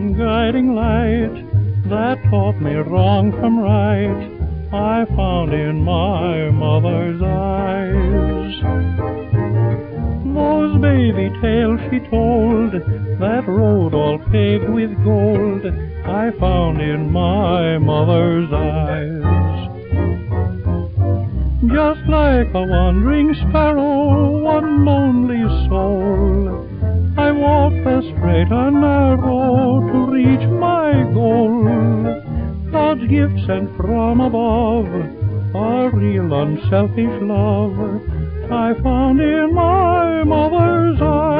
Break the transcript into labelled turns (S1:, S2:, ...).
S1: one guiding light that taught me wrong from right I found in my mother's eyes. Those baby tales she told, that road all paved with gold, I found in my mother's eyes. Just like a wandering sparrow, one lonely soul, I walked the straight and narrow. God's gift sent from above, a real unselfish love, I found in my mother's eyes.